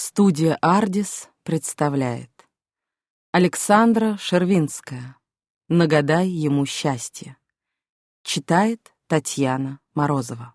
Студия «Ардис» представляет Александра Шервинская «Нагадай ему счастье» Читает Татьяна Морозова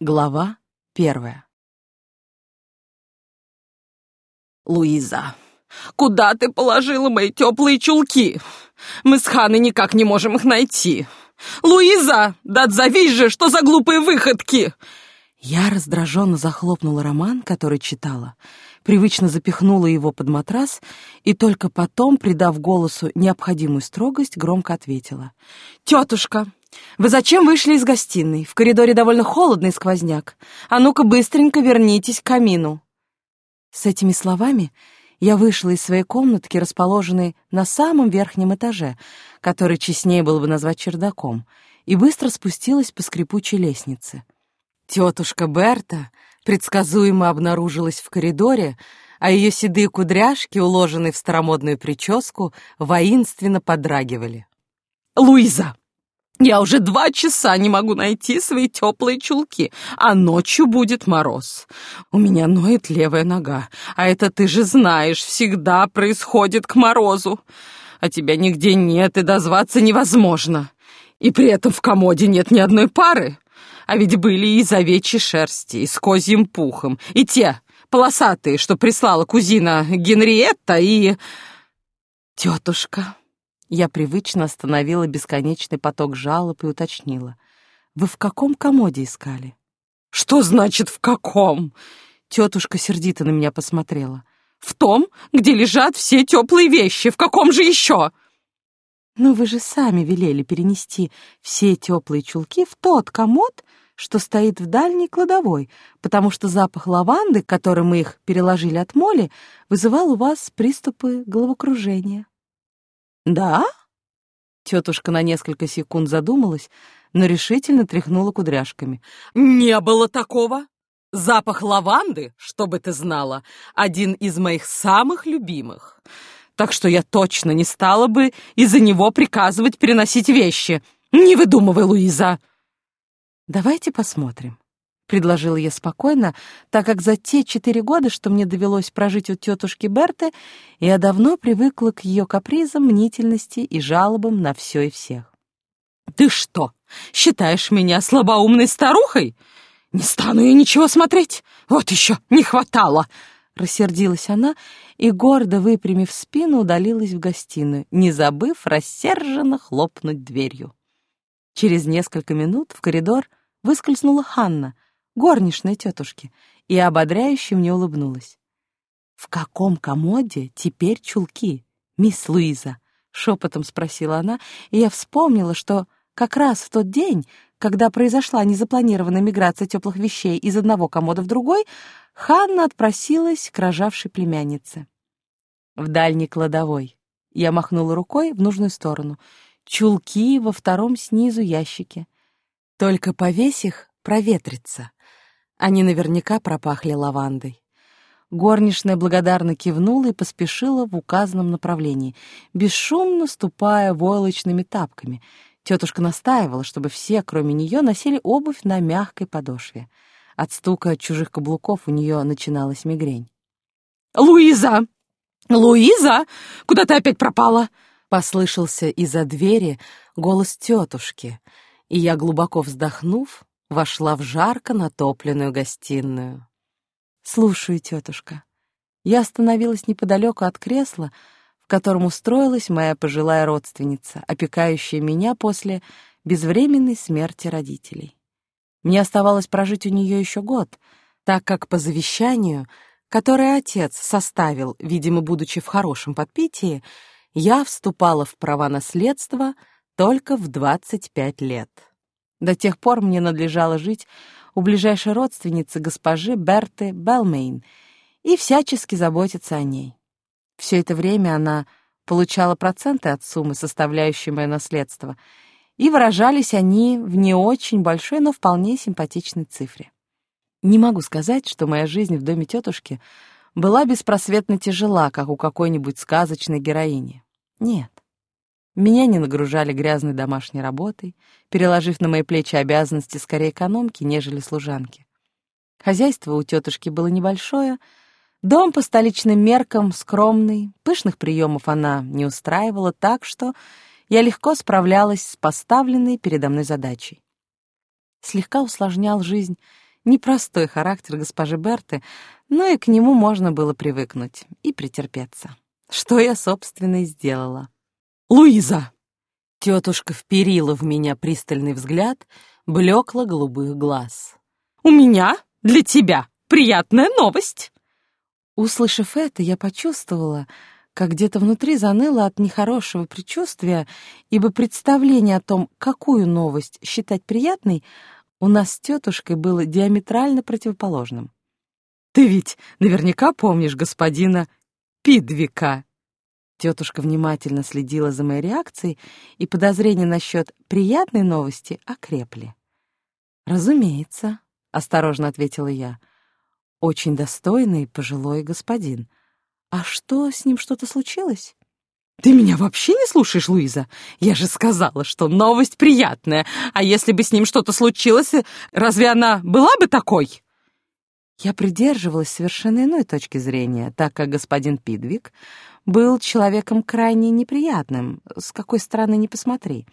Глава первая «Луиза, куда ты положила мои теплые чулки? Мы с Ханой никак не можем их найти. Луиза, да отзовись же, что за глупые выходки!» Я раздраженно захлопнула роман, который читала, привычно запихнула его под матрас и только потом, придав голосу необходимую строгость, громко ответила. «Тетушка, вы зачем вышли из гостиной? В коридоре довольно холодный сквозняк. А ну-ка быстренько вернитесь к камину». С этими словами я вышла из своей комнатки, расположенной на самом верхнем этаже, который честнее было бы назвать чердаком, и быстро спустилась по скрипучей лестнице. Тетушка Берта предсказуемо обнаружилась в коридоре, а ее седые кудряшки, уложенные в старомодную прическу, воинственно подрагивали. «Луиза, я уже два часа не могу найти свои теплые чулки, а ночью будет мороз. У меня ноет левая нога, а это, ты же знаешь, всегда происходит к морозу. А тебя нигде нет и дозваться невозможно. И при этом в комоде нет ни одной пары. А ведь были и из овечьей шерсти, и с козьим пухом, и те полосатые, что прислала кузина Генриетта, и... Тетушка, я привычно остановила бесконечный поток жалоб и уточнила. Вы в каком комоде искали? Что значит «в каком»? Тетушка сердито на меня посмотрела. В том, где лежат все теплые вещи. В каком же еще? Ну, вы же сами велели перенести все теплые чулки в тот комод, что стоит в дальней кладовой, потому что запах лаванды, которым мы их переложили от моли, вызывал у вас приступы головокружения. «Да?» Тетушка на несколько секунд задумалась, но решительно тряхнула кудряшками. «Не было такого! Запах лаванды, чтобы ты знала, один из моих самых любимых так что я точно не стала бы из-за него приказывать переносить вещи. Не выдумывай, Луиза!» «Давайте посмотрим», — предложила я спокойно, так как за те четыре года, что мне довелось прожить у тетушки Берты, я давно привыкла к ее капризам, мнительности и жалобам на все и всех. «Ты что, считаешь меня слабоумной старухой? Не стану я ничего смотреть, вот еще не хватало!» Рассердилась она и, гордо выпрямив спину, удалилась в гостиную, не забыв рассерженно хлопнуть дверью. Через несколько минут в коридор выскользнула Ханна, горничная тетушки, и ободряюще мне улыбнулась. «В каком комоде теперь чулки, мисс Луиза?» — шепотом спросила она, и я вспомнила, что как раз в тот день, когда произошла незапланированная миграция теплых вещей из одного комода в другой, Ханна отпросилась к рожавшей племяннице. В дальней кладовой. Я махнула рукой в нужную сторону. Чулки во втором снизу ящике. Только повесь их, проветрится. Они наверняка пропахли лавандой. Горничная благодарно кивнула и поспешила в указанном направлении, бесшумно ступая войлочными тапками. Тетушка настаивала, чтобы все, кроме нее, носили обувь на мягкой подошве. От стука чужих каблуков у нее начиналась мигрень. «Луиза! Луиза! Куда ты опять пропала?» Послышался из-за двери голос тетушки, и я, глубоко вздохнув, вошла в жарко натопленную гостиную. «Слушаю, тетушка». Я остановилась неподалеку от кресла, котором устроилась моя пожилая родственница, опекающая меня после безвременной смерти родителей. Мне оставалось прожить у нее еще год, так как по завещанию, которое отец составил, видимо, будучи в хорошем подпитии, я вступала в права наследства только в 25 лет. До тех пор мне надлежало жить у ближайшей родственницы госпожи Берты Белмейн и всячески заботиться о ней. Все это время она получала проценты от суммы, составляющей мое наследство — и выражались они в не очень большой, но вполне симпатичной цифре. Не могу сказать, что моя жизнь в доме тетушки была беспросветно тяжела, как у какой-нибудь сказочной героини. Нет. Меня не нагружали грязной домашней работой, переложив на мои плечи обязанности скорее экономки, нежели служанки. Хозяйство у тетушки было небольшое, дом по столичным меркам скромный, пышных приемов она не устраивала, так что я легко справлялась с поставленной передо мной задачей. Слегка усложнял жизнь непростой характер госпожи Берты, но и к нему можно было привыкнуть и претерпеться. Что я, собственно, и сделала. «Луиза!» Тетушка вперила в меня пристальный взгляд блекло-голубых глаз. «У меня для тебя приятная новость!» Услышав это, я почувствовала, как где-то внутри заныло от нехорошего предчувствия, ибо представление о том, какую новость считать приятной, у нас с тетушкой было диаметрально противоположным. «Ты ведь наверняка помнишь господина Пидвика?» Тетушка внимательно следила за моей реакцией, и подозрения насчет приятной новости окрепли. «Разумеется», — осторожно ответила я, — «очень достойный пожилой господин. А что, с ним что-то случилось?» «Ты меня вообще не слушаешь, Луиза? Я же сказала, что новость приятная. А если бы с ним что-то случилось, разве она была бы такой?» Я придерживалась совершенно иной точки зрения, так как господин Пидвик был человеком крайне неприятным, с какой стороны ни посмотри.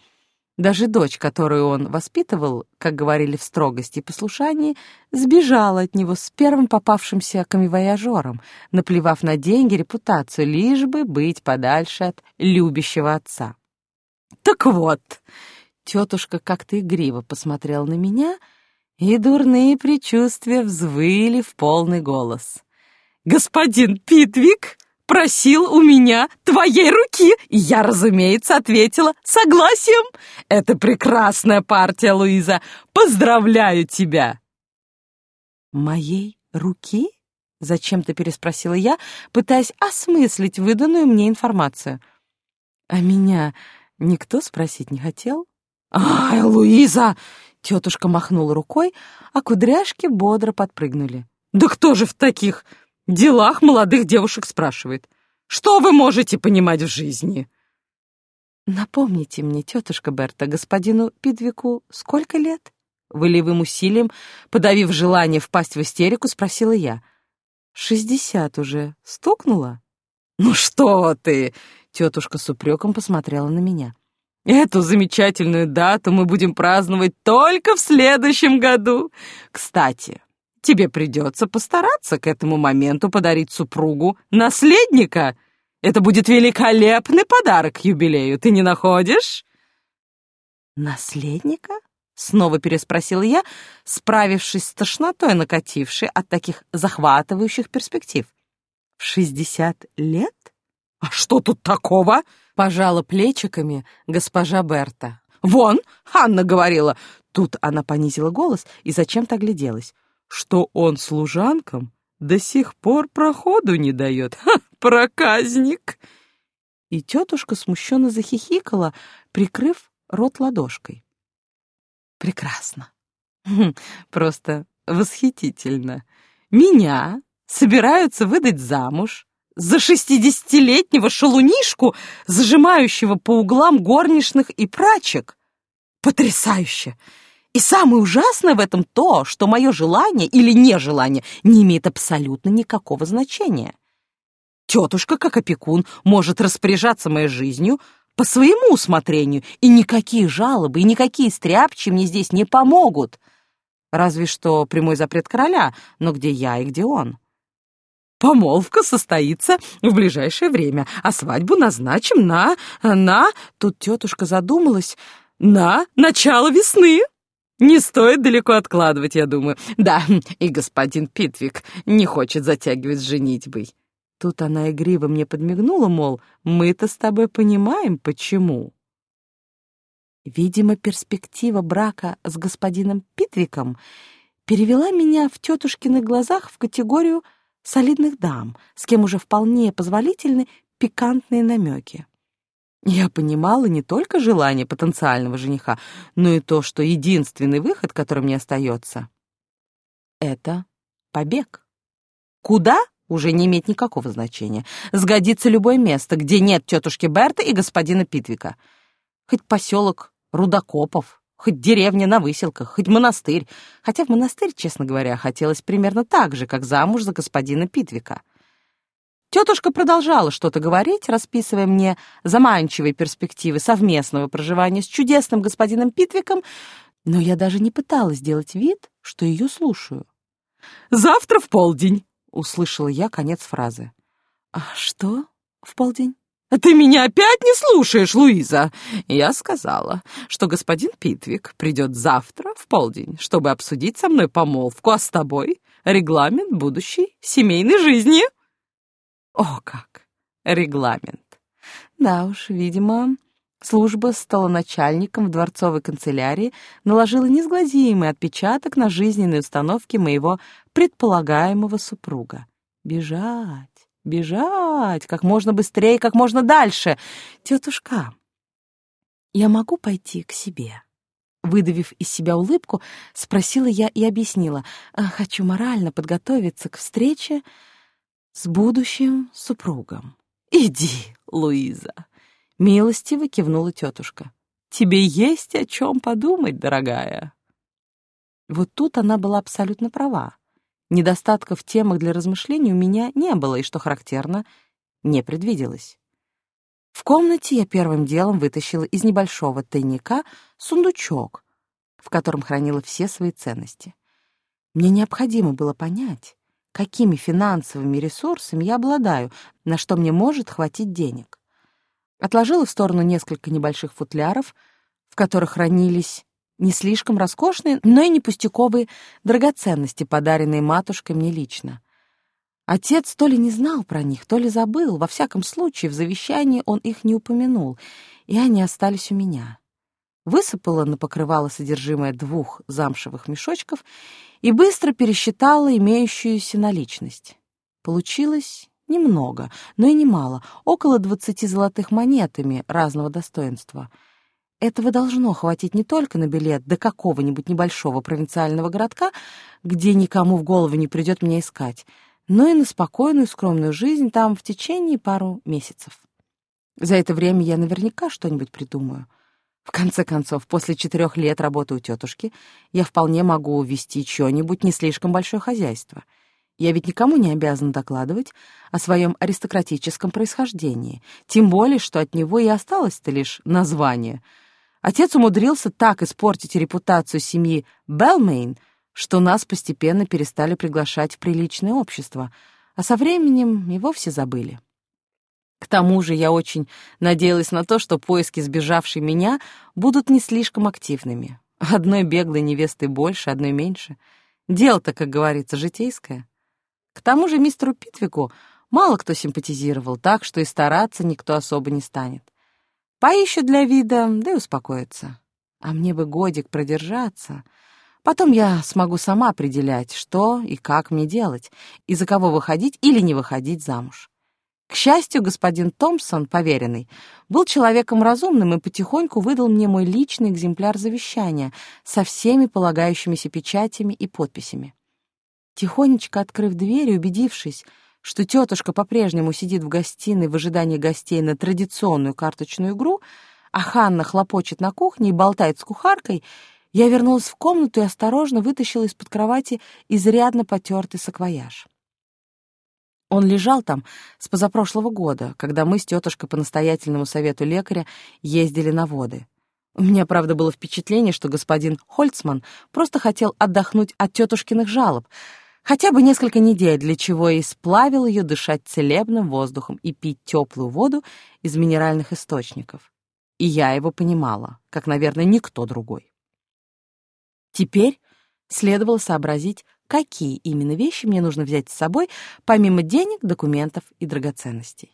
Даже дочь, которую он воспитывал, как говорили в строгости и послушании, сбежала от него с первым попавшимся камевояжером, наплевав на деньги, репутацию, лишь бы быть подальше от любящего отца. «Так вот!» Тетушка как-то игриво посмотрела на меня, и дурные предчувствия взвыли в полный голос. «Господин Питвик просил у меня твоей руки, и я, разумеется, ответила согласием. Это прекрасная партия, Луиза. Поздравляю тебя!» «Моей руки?» — зачем-то переспросила я, пытаясь осмыслить выданную мне информацию. «А меня никто спросить не хотел?» «Ай, Луиза!» — тетушка махнула рукой, а кудряшки бодро подпрыгнули. «Да кто же в таких делах молодых девушек спрашивает. Что вы можете понимать в жизни?» «Напомните мне, тетушка Берта, господину Пидвику сколько лет?» Волевым усилием, подавив желание впасть в истерику, спросила я. «Шестьдесят уже. Стукнула?» «Ну что ты!» — тетушка с упреком посмотрела на меня. «Эту замечательную дату мы будем праздновать только в следующем году. Кстати, тебе придется постараться к этому моменту подарить супругу наследника. Это будет великолепный подарок юбилею, ты не находишь?» «Наследника?» — снова переспросила я, справившись с тошнотой, накатившей от таких захватывающих перспектив. «В шестьдесят лет?» «А что тут такого?» — пожала плечиками госпожа Берта. «Вон, Анна говорила!» Тут она понизила голос и зачем-то огляделась что он служанкам до сих пор проходу не дает. Ха, проказник!» И тетушка смущенно захихикала, прикрыв рот ладошкой. «Прекрасно. Хм, просто восхитительно. Меня собираются выдать замуж за шестидесятилетнего шалунишку, зажимающего по углам горничных и прачек. Потрясающе! И самое ужасное в этом то, что мое желание или нежелание не имеет абсолютно никакого значения. Тетушка, как опекун, может распоряжаться моей жизнью по своему усмотрению, и никакие жалобы и никакие стряпчи мне здесь не помогут. Разве что прямой запрет короля, но где я и где он? Помолвка состоится в ближайшее время, а свадьбу назначим на... на... Тут тетушка задумалась. На начало весны. Не стоит далеко откладывать, я думаю. Да, и господин Питвик не хочет затягивать с женитьбой. Тут она игриво мне подмигнула, мол, мы-то с тобой понимаем, почему. Видимо, перспектива брака с господином Питвиком перевела меня в тетушкиных глазах в категорию солидных дам, с кем уже вполне позволительны пикантные намеки. Я понимала не только желание потенциального жениха, но и то, что единственный выход, который мне остается, — это побег. Куда? Уже не имеет никакого значения. Сгодится любое место, где нет тетушки Берты и господина Питвика. Хоть поселок Рудокопов, Хоть деревня на выселках, хоть монастырь. Хотя в монастырь, честно говоря, хотелось примерно так же, как замуж за господина Питвика. Тетушка продолжала что-то говорить, расписывая мне заманчивые перспективы совместного проживания с чудесным господином Питвиком, но я даже не пыталась сделать вид, что ее слушаю. «Завтра в полдень!» — услышала я конец фразы. «А что в полдень?» «Ты меня опять не слушаешь, Луиза!» Я сказала, что господин Питвик придет завтра в полдень, чтобы обсудить со мной помолвку, а с тобой регламент будущей семейной жизни. О, как! Регламент. Да уж, видимо, служба стала начальником в дворцовой канцелярии наложила несглазимый отпечаток на жизненные установки моего предполагаемого супруга. Бежать, бежать, как можно быстрее, как можно дальше. Тетушка, я могу пойти к себе? Выдавив из себя улыбку, спросила я и объяснила. «А, хочу морально подготовиться к встрече с будущим супругом. «Иди, Луиза!» — милостиво кивнула тетушка. «Тебе есть о чем подумать, дорогая!» Вот тут она была абсолютно права. Недостатков в темах для размышлений у меня не было, и, что характерно, не предвиделось. В комнате я первым делом вытащила из небольшого тайника сундучок, в котором хранила все свои ценности. Мне необходимо было понять, какими финансовыми ресурсами я обладаю, на что мне может хватить денег. Отложила в сторону несколько небольших футляров, в которых хранились не слишком роскошные, но и не пустяковые драгоценности, подаренные матушкой мне лично. Отец то ли не знал про них, то ли забыл, во всяком случае в завещании он их не упомянул, и они остались у меня. Высыпала на покрывало содержимое двух замшевых мешочков и быстро пересчитала имеющуюся наличность. Получилось немного, но и немало, около двадцати золотых монетами разного достоинства. Этого должно хватить не только на билет до какого-нибудь небольшого провинциального городка, где никому в голову не придет меня искать, но и на спокойную скромную жизнь там в течение пару месяцев. За это время я наверняка что-нибудь придумаю — в конце концов, после четырех лет работы у тетушки я вполне могу увести чье-нибудь не слишком большое хозяйство. Я ведь никому не обязан докладывать о своем аристократическом происхождении, тем более, что от него и осталось-то лишь название. Отец умудрился так испортить репутацию семьи Белмейн, что нас постепенно перестали приглашать в приличное общество, а со временем и вовсе забыли. К тому же я очень надеялась на то, что поиски сбежавшей меня будут не слишком активными. Одной беглой невесты больше, одной меньше. Дело-то, как говорится, житейское. К тому же мистеру Питвику мало кто симпатизировал, так что и стараться никто особо не станет. Поищут для вида, да и успокоятся. А мне бы годик продержаться. Потом я смогу сама определять, что и как мне делать, и за кого выходить или не выходить замуж. К счастью, господин Томпсон, поверенный, был человеком разумным и потихоньку выдал мне мой личный экземпляр завещания со всеми полагающимися печатями и подписями. Тихонечко открыв дверь и убедившись, что тетушка по-прежнему сидит в гостиной в ожидании гостей на традиционную карточную игру, а Ханна хлопочет на кухне и болтает с кухаркой, я вернулась в комнату и осторожно вытащила из-под кровати изрядно потертый саквояж. Он лежал там с позапрошлого года, когда мы с тетушкой по настоятельному совету лекаря ездили на воды. У меня, правда, было впечатление, что господин Хольцман просто хотел отдохнуть от тетушкиных жалоб, хотя бы несколько недель, для чего и сплавил ее дышать целебным воздухом и пить теплую воду из минеральных источников. И я его понимала, как, наверное, никто другой. Теперь следовало сообразить, какие именно вещи мне нужно взять с собой, помимо денег, документов и драгоценностей.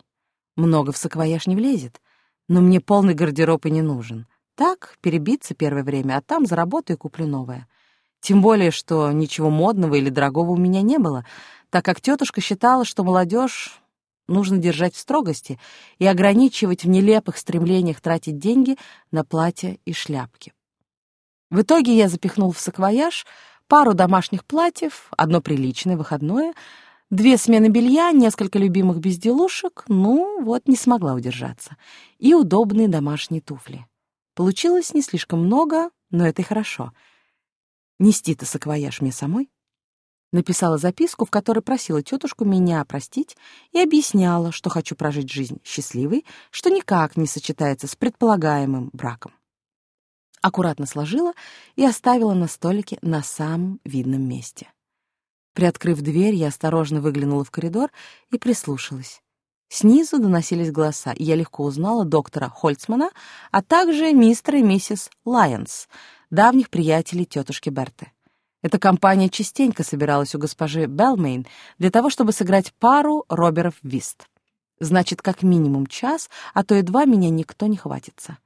Много в саквояж не влезет, но мне полный гардероб и не нужен. Так, перебиться первое время, а там заработаю и куплю новое. Тем более, что ничего модного или дорогого у меня не было, так как тетушка считала, что молодежь нужно держать в строгости и ограничивать в нелепых стремлениях тратить деньги на платья и шляпки. В итоге я запихнул в саквояж пару домашних платьев, одно приличное, выходное, две смены белья, несколько любимых безделушек, ну, вот не смогла удержаться, и удобные домашние туфли. Получилось не слишком много, но это и хорошо. Нести-то саквояж мне самой. Написала записку, в которой просила тетушку меня простить и объясняла, что хочу прожить жизнь счастливой, что никак не сочетается с предполагаемым браком. Аккуратно сложила и оставила на столике на самом видном месте. Приоткрыв дверь, я осторожно выглянула в коридор и прислушалась. Снизу доносились голоса, и я легко узнала доктора Хольцмана, а также мистера и миссис Лайонс, давних приятелей тетушки Берты. Эта компания частенько собиралась у госпожи Белмейн для того, чтобы сыграть пару Роберов Вист. Значит, как минимум час, а то и два меня никто не хватится.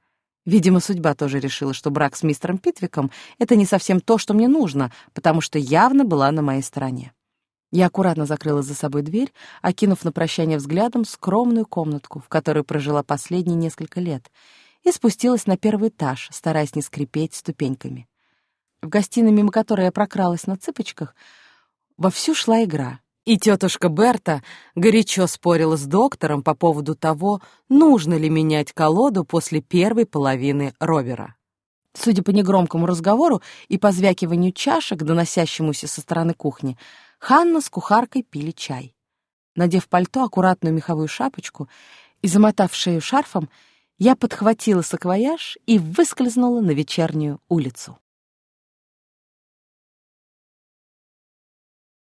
Видимо, судьба тоже решила, что брак с мистером Питвиком — это не совсем то, что мне нужно, потому что явно была на моей стороне. Я аккуратно закрыла за собой дверь, окинув на прощание взглядом скромную комнатку, в которой прожила последние несколько лет, и спустилась на первый этаж, стараясь не скрипеть ступеньками. В гостиной, мимо которой я прокралась на цыпочках, вовсю шла игра. И тетушка Берта горячо спорила с доктором по поводу того, нужно ли менять колоду после первой половины ровера. Судя по негромкому разговору и позвякиванию чашек, доносящемуся со стороны кухни, Ханна с кухаркой пили чай. Надев пальто, аккуратную меховую шапочку и замотав шею шарфом, я подхватила саквояж и выскользнула на вечернюю улицу.